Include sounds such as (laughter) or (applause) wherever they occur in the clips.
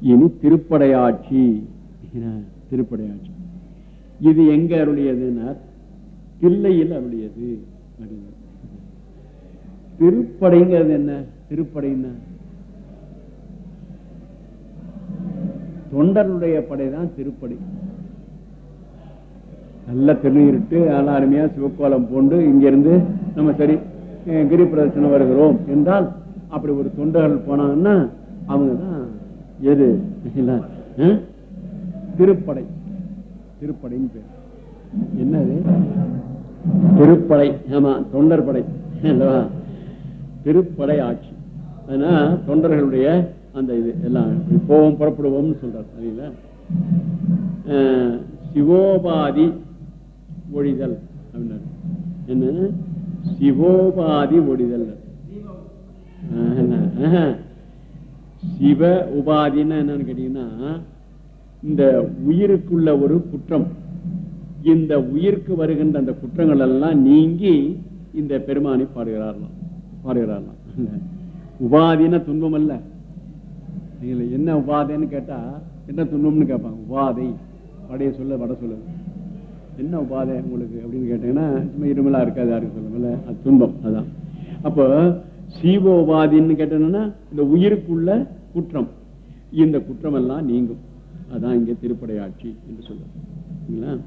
இனி திருப்படையாட்சி. திருப்படையாட்சி. இது எங்க அருளியதுன்னார் தில்லையில் அருளியது. திருப்படைங்கிறது என்ன? திருப்படைன்னா தொண்டருடைய படைதான் திருப்படை. நல்ல திருநீரிட்டு நல்ல அருமையா சிவக்கோலம் போண்டு இங்கிருந்து நம்ம சரி கிரி பிரதட்சணம் வருகிறோம் என்றால் அப்படி ஒரு தொண்டர்கள் போனாங்கன்னா அவங்க தான் எது? திருப்படை. திருப்படைன்னு பேர். என்னது? திருப்படை. ஆமா தொண்டர் படை அல்லவா? திருப்படை ஆட்சி. அதனா தொண்டர்களுடைய அந்த இது எல்லாம் போவோம் புறப்படுவோம்னு சொல்றாரு சரிங்களா? சிவோபாதி ஒழிதல் அப்படின்னாரு. என்ன? சிவோபாதி ஒழிதல். சிவ உபாதின்னா என்னன்னு கேட்டீங்கன்னா இந்த உயிருக்குள்ள ஒரு குற்றம். இந்த உயிருக்கு வருகின்ற அந்த குற்றங்கள் எல்லாம் நீங்கி இந்த பெருமானை பாடுகிறாரலாம் பாடுகிறாரலாம் (laughs) உபாதினா துன்பம் அல்ல. என்ன உபாதைன்னு கேட்டா என்ன துன்பம்னு கேட்பாங்க. உபாதை. வடைய சொல்ல வட சொல்ல. என்ன உபாதை உங்களுக்கு அப்படின்னு கேட்டீங்கன்னா சும்மா இருமலா இருக்காது யாருக்கு சொல்லுங்கல்ல அது துன்பம் அதான். அப்போ சீவோபாதின்னு கேட்டோம்னா இந்த உயிருக்குள்ள குற்றம். இந்த குற்றம் எல்லாம் நீங்கும். அதான் இங்க திருப்படையாட்சி என்று சொல்லுங்களா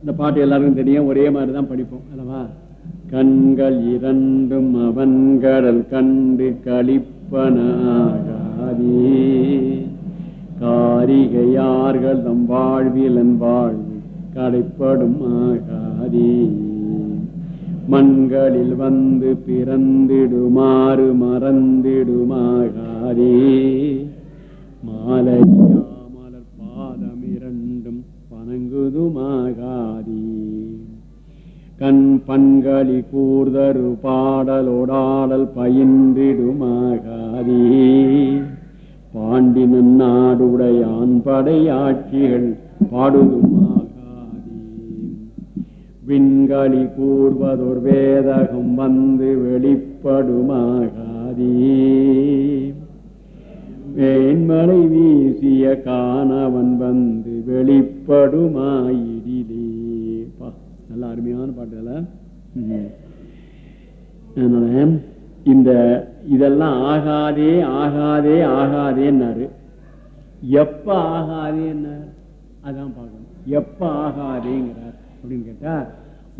இந்த பாட்டு எல்லாருக்கும் தெரியும். ஒரே மாதிரிதான் படிப்போம். அல்லவா? கண்கள் இரண்டும் அவன் கடல் கண்டு கழிப்பனாகாதே காரிகையார்கள் தம் வாழ்விலன் வாழ்வு கடைப்படும் ஆகாதே. மண்களில் வந்து பிறந்திடுமாறு மறந்திடுமாகாதே. மாலையா மலர் பாதம் இரண்டும் வணங்குதுமாகாதே. கண் பண்களி கூர்தரு பாடலோடாடல் பயின்றிடுமாகாதே. பாண்டினன் நாடுடையான் படையாட்சிகள் பாடுதும் விண்களி கூர்வதொர் வேதகம் வந்து வெளிப்படுமாகாதே. மேன்மலை வீசிய காணவன் வந்து வெளிப்படுமாயிரிலே பா நல்ல அருமையான பாட்டுல அதனால இந்த இதெல்லாம் ஆகாதே ஆகாதே ஆகாதேன்னாரு. எப்ப ஆகாதேன்னாரு? அதான் பார்க்கணும். எப்ப ஆகாதேங்கிறார். அப்படின்னு கேட்டா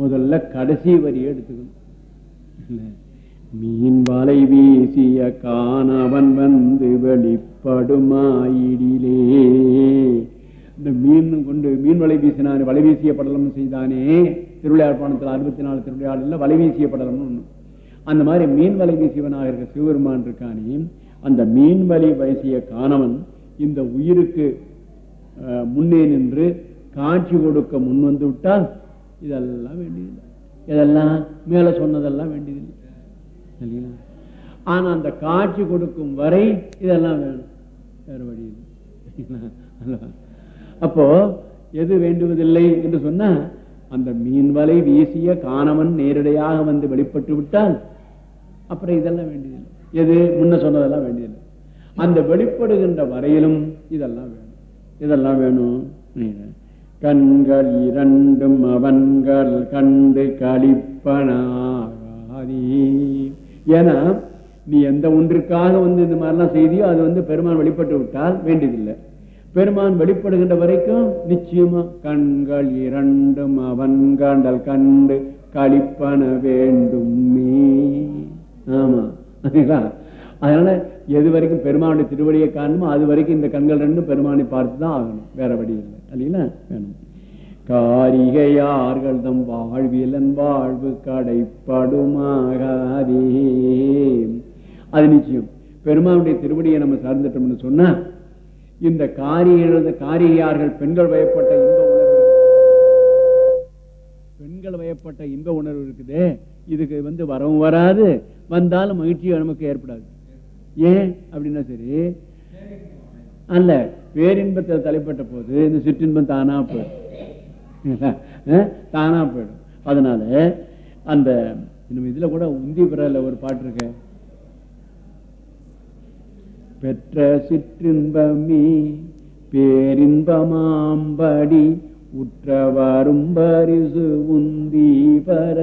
முதல்ல கடைசி வரியை எடுத்துக்கணும். மீன் வலை வீசிய காணவன் வந்து வெளிப்படுமாயிடிலே. இந்த மீன் கொண்டு மீன் வலை வீசினான் வலை வீசிய படலம் செய்தானே திருவிளையாட்பாணத்தில் அறுபத்தி நாலு திருவிளையாடல வலை வீசிய படலம்னு ஒண்ணு. அந்த மாதிரி மீன் வலை வீசியவனாக இருக்க சிவபெருமான் இருக்கானே அந்த மீன் வலை வீசிய காணவன் இந்த உயிருக்கு முன்னே நின்று காட்சி கொடுக்க முன் வந்து விட்டால் இதெல்லாம் வேண்டியதில்லை. இதெல்லாம் மேல சொன்னதெல்லாம் வேண்டியதில்லை. ஆனா அந்த காட்சி கொடுக்கும் வரை இதெல்லாம் வேணும். வேற வழி இல்லை. அப்போ எது வேண்டுவதில்லை என்று சொன்னா அந்த மீன் வலை வீசிய காணவன் நேரடியாக வந்து வெளிப்பட்டு விட்டால் அப்புறம் இதெல்லாம் வேண்டியதில்லை. எது? முன்ன சொன்னதெல்லாம் வேண்டியதில்லை. அந்த வெளிப்படுகின்ற வரையிலும் இதெல்லாம் வேணும். இதெல்லாம் வேணும். கண்கள் இரண்டும் அவன்கள் கண்டு களிப்பனாகாதே. ஏன்னா நீ எந்த ஒன்றுக்காக வந்து இந்த மாதிரிலாம் செய்தியோ அது வந்து பெருமான் வெளிப்பட்டு விட்டால் வேண்டியதில்லை. பெருமான் வெளிப்படுகின்ற வரைக்கும் நிச்சயமா கண்கள் இரண்டும் அவன்கண்டல் கண்டு கழிப்பன வேண்டும். ஆமா அதுங்களா அதனால எது வரைக்கும் பெருமானுடைய திருவடியை காணுமோ அது வரைக்கும் இந்த கண்கள் ரெண்டும் பெருமானை பார்த்து தான் ஆகணும். வேற வழி இல்லை. இல்லைங்களா வேணும். காரிகையார்கள் தம் வாழ்வியலன் வாழ்வு கடைப்படுமாகாதே. அது நிச்சயம். பெருமானுடைய திருவடியை நம்ம சார்ந்துட்டோம்னு சொன்னா இந்த காரிகள் காரிகையார்கள் பெண்கள் வயப்பட்ட இன்ப உணர்வு. பெண்கள் வயப்பட்ட இன்ப உணர்வு இருக்குதே. இதுக்கு வந்து வரவும் வராது. வந்தாலும் மகிழ்ச்சியும் நமக்கு ஏற்படாது. ஏன்? அப்படின்னா சரி அல்ல பேரின்பத்தில் தலைப்பட்ட போது இந்த சிற்றின்பம் தானா போயிடும். (laughs) அஹ், தானா போயிடும். அதனால அந்த இதுல கூட உந்தி பிறல ஒரு பாட்டு இருக்க. பெற்ற சிற்றின்பமே பேரின்பமாம்படி உற்றவரும் பரிசு உந்தி பர.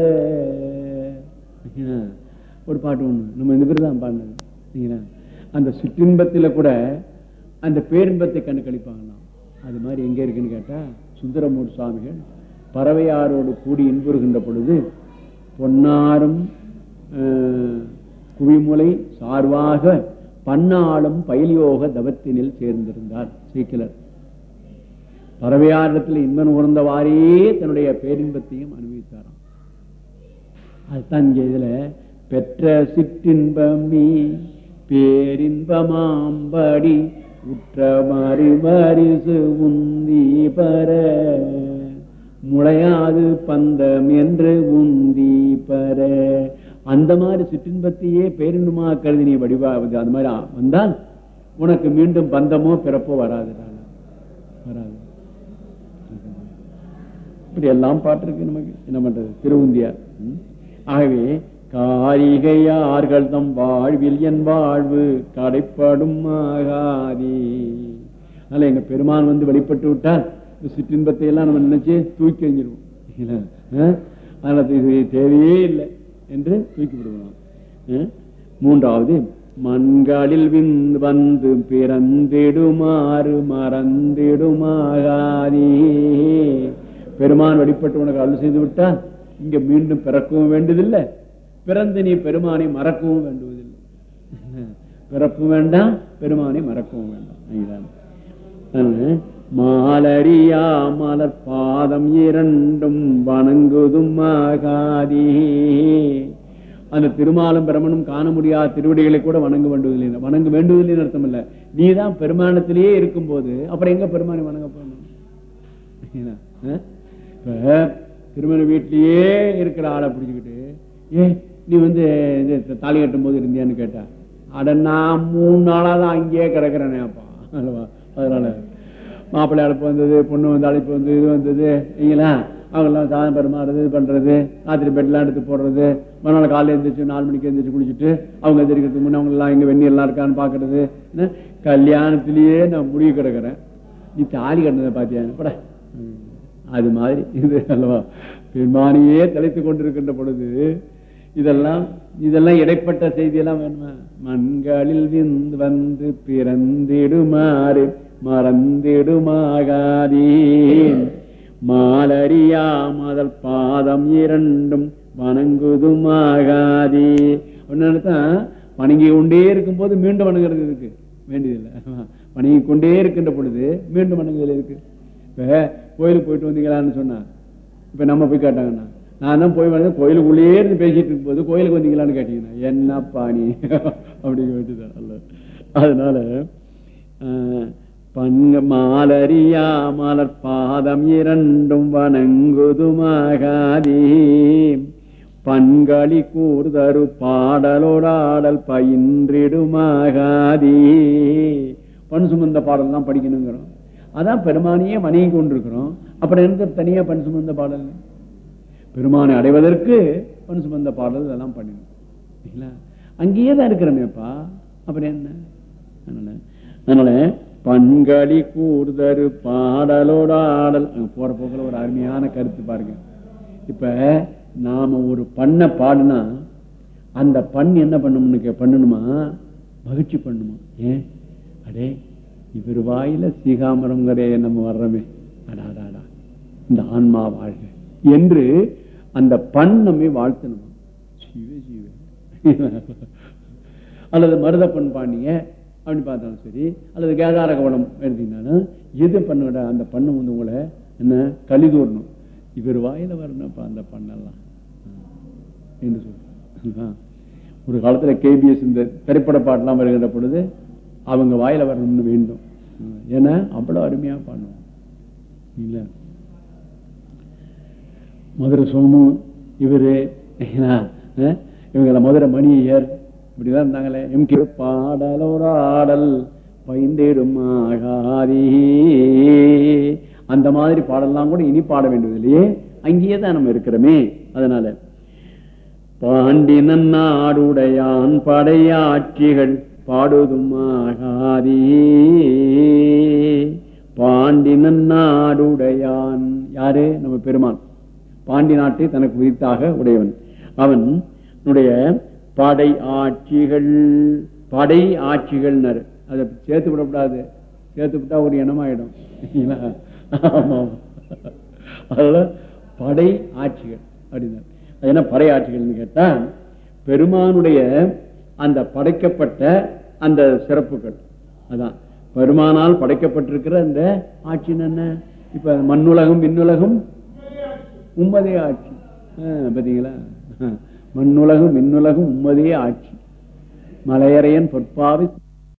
(laughs) ஒரு பாட்டு ஒண்ணு. நம்ம இந்த பேர் தான் பாடினது. அந்த சிற்றின்பத்தில கூட அந்த பேரின்பத்தை கண்டு கழிப்பாங்களாம் அது மாதிரி எங்க இருக்குன்னு கேட்டா சுந்தரமூர் சுவாமிகள் பறவையாரோடு கூடி இன்புறுகின்ற பொழுது பொன்னாரும் குவிமுலை சார்வாக பன்னாளும் பயில்யோக தவத்தினில் சேர்ந்திருந்தார் சீக்கிலர். பறவையாரிடத்தில் இன்பன் உணர்ந்தவாறே தன்னுடைய பேரின்பத்தையும் அனுபவித்தாராம். அதுதான் இங்கே இதுல பெற்ற சிற்றின்பமே பேரின்பமாம்படி உற்ற மறி மரிசு உந்தி பர முளையாது பந்தம் என்று உந்தி பர. அந்த மாதிரி சிற்றின்பத்தையே பேரின்பமா கருதி நீ வடிவாவது அந்த மாதிரி வந்தால் உனக்கு மீண்டும் பந்தமோ பிறப்போ வராது வராது. இப்படி எல்லாம் பாட்டு இருக்கு நமக்கு. என்ன பண்றது? திருவுந்தியார். ஆகவே காரிகையார்கள் தம் வாழ்வில் என் வாழ்வு கடைப்படும் ஆகாதே. அதனால எங்க பெருமான் வந்து வெளிப்பட்டு விட்டால் இந்த சிற்றின்பத்தை எல்லாம் நம்ம நினைச்சு தூக்கி எறிஞ்சிருவோம். அதனால இது தேவையே இல்லை என்று தூக்கி விடுவோம். மூன்றாவது மண்களில் வின் வந்து பிறந்திடுமாறு மறந்திடுமாகாதே. பெருமான் வழிபட்டு உனக்கு அருள் செய்து விட்டால் இங்க மீண்டும் பிறக்கவும் வேண்டியதில்லை. பிறந்து நீ பெருமானை மறக்கவும் வேண்டுவதில்லை. பிறப்பு வேண்டாம் பெருமானை மறக்கவும் வேண்டாம். மாலரியா மலர் பாதம் இரண்டும் வணங்குதும் ஆகாதி. அந்த திருமாலும் பிரமனும் காண முடியாத திருவடிகளை கூட வணங்க வேண்டுவதில்லை வணங்க வேண்டுவதில்லைன்னு அர்த்தம் இல்ல. நீதான் பெருமானத்திலேயே இருக்கும்போது அப்புறம் எங்க பெருமானை வணங்க போகணும்? அஹ்? இப்ப திருமண வீட்டிலேயே இருக்கிற ஆளை பிடிச்சுக்கிட்டு ஏ நீ வந்து இது தாலி கட்டும் போது இருந்தியான்னு கேட்டா அட நான் மூணு நாளா தான் அங்கேயே கிடக்குறேனே அப்பா. அல்லவா? அதனால மாப்பிள்ளை அழைப்பு வந்தது பொண்ணு வந்து அழைப்பு வந்து இது வந்தது இல்லைங்களா அவங்கெல்லாம் சாதம் பரிமாறுறது இது பண்றது ராத்திரி பெட்லாம் எடுத்து போடுறது மறுநாள் காலையில் எழுந்திரிச்சு நாலு மணிக்கு எழுந்திரிச்சு குளிச்சுட்டு அவங்க எந்திரிக்கிறதுக்கு முன்னே அவங்க எல்லாம் இங்க வெந்நீர் எல்லாம் இருக்கான்னு பாக்குறது. கல்யாணத்திலேயே நான் முடிவு கிடக்குறேன். நீ தாலி கட்டினதை பாத்தியா? பட அது மாதிரி இது அல்லவா? பெருமானியே தலைத்து கொண்டிருக்கின்ற பொழுது இதெல்லாம் இதெல்லாம் இடைப்பட்ட செய்தியெல்லாம் வேணுமா? மண்களில் விந்து வந்து பிறந்திடுமாறு மறந்திடுமாகாதீன். மாலரியா மதல் பாதம் இரண்டும் வணங்குதுமாகாதே. ஒன்னு வணங்கி கொண்டே இருக்கும்போது மீண்டும் வணங்குறது இருக்கு வேண்டியதில்லை வணங்கி கொண்டே இருக்கின்ற பொழுது மீண்டும் வணங்குதல் இருக்கு இப்ப கோயிலுக்கு போயிட்டு வந்தீங்களான்னு சொன்னா இப்ப நம்ம போய் கேட்டாங்கண்ணா நான் போய் வந்து கோயிலுக்குள்ளேயே இருந்து பேசிட்டு இருக்கும்போது கோயிலுக்கு வந்தீங்களான்னு கேட்டீங்கன்னா என்னப்பா நீ? அப்படின்னு கேட்டுதான் அல்ல. அதனால ஆஹ், பங்க மாலரியா மலர் பாதம் இரண்டும் வணங்குதுமாகாதே. பண்களி கூர்தரு பாடலோடாடல் பயின்றிடுமாகாதி. பண் சுமந்த பாடல் தான் படிக்கணுங்கிறோம். அதான் பெருமானியே வணங்கி கொண்டிருக்கிறோம். அப்புறம் எந்த தனியா பண் சுமந்த பாடல்? பெருமானை அடைவதற்கு பண் சுமந்த பாடல் இதெல்லாம் பண்ணணும் இல்லைங்களா? அங்கேயே தான் இருக்கிறோமேப்பா. அப்புறம் என்ன? அதனால அதனால பண்களி கூர்தரு பாடலோட ஆடல். அங்கே போற போக்குல ஒரு அருமையான கருத்து பாருங்க. இப்ப நாம ஒரு பண்ணை பாடுனா அந்த பண் என்ன பண்ணணும்னு கே- பண்ணணுமா மகிழ்ச்சி பண்ணுமா? ஏன் அடே இவர் வாயில சீகாமரம்ங்கிற நம்ம வர்றோமே. அடாடாடா. இந்த ஆன்மா வாழ்க. என்று அந்த பண் நம்மை வாழ்த்தணும்? அல்லது மருத அல்லது பாண்டிய அப்படின்னு பார்த்தாலும் சரி அல்லது கேதார கவனம் எடுத்தீங்கன்னாலும் எது பண்ணுட அந்த பண்ணு வந்து உங்களை என்ன கலிதூரணும். இவர் வாயில வரணும்ப்பா அந்த பண்ணெல்லாம். என்று சொல்றாங்க ஒரு காலத்துல கேபிஎஸ் இந்த திரைப்பட பாட்டெல்லாம் வருகின்ற பொழுது அவங்க வாயில வரணும்னு வேண்டும். ஏன்னா அவ்வளவு அருமையா பண்ணுவோம் இல்லை? மதுரை சோமு இவரு ஏன்னா, இவங்கள மதுரை மணியர் இப்படிதான் இருந்தாங்களே. எம் கே பாடலோட ஆடல் பைந்திடும் ஆகாதி. அந்த மாதிரி பாடல்லாம் கூட இனி பாட வேண்டியதில்லையே அங்கேயே தான் நம்ம இருக்கிறோமே. அதனால பாண்டினன் நாடுடையான் படையாட்சிகள் பாடுதும் ஆகாதி. பாண்டினன் நாடுடையான் யாரு? நம்ம பெருமான் பாண்டி நாட்டை தனக்கு உதித்தாக உடையவன். அவன் உடைய படை ஆட்சிகள் படை ஆட்சிகள்னாரு. அதை சேர்த்து விடக்கூடாது சேர்த்து விட்டா ஒரு இனமாயிடும். அதனால படை ஆட்சிகள் அப்படின்னாரு. அது என்ன படை ஆட்சிகள்னு கேட்டா பெருமானுடைய அந்த படைக்கப்பட்ட அந்த சிறப்புகள். அதான். பெருமானால் படைக்கப்பட்டிருக்கிற அந்த ஆட்சின்னு என்ன? இப்ப மண்ணுலகம் விண்ணுலகம் உம்மதே ஆட்சி. பார்த்தீங்களா பாத்தீங்களா? மண்ணுலகம் விண்ணுலகம் உம்மதே ஆட்சி. மலையறையன் பொற்பாவை